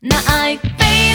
那爱飞。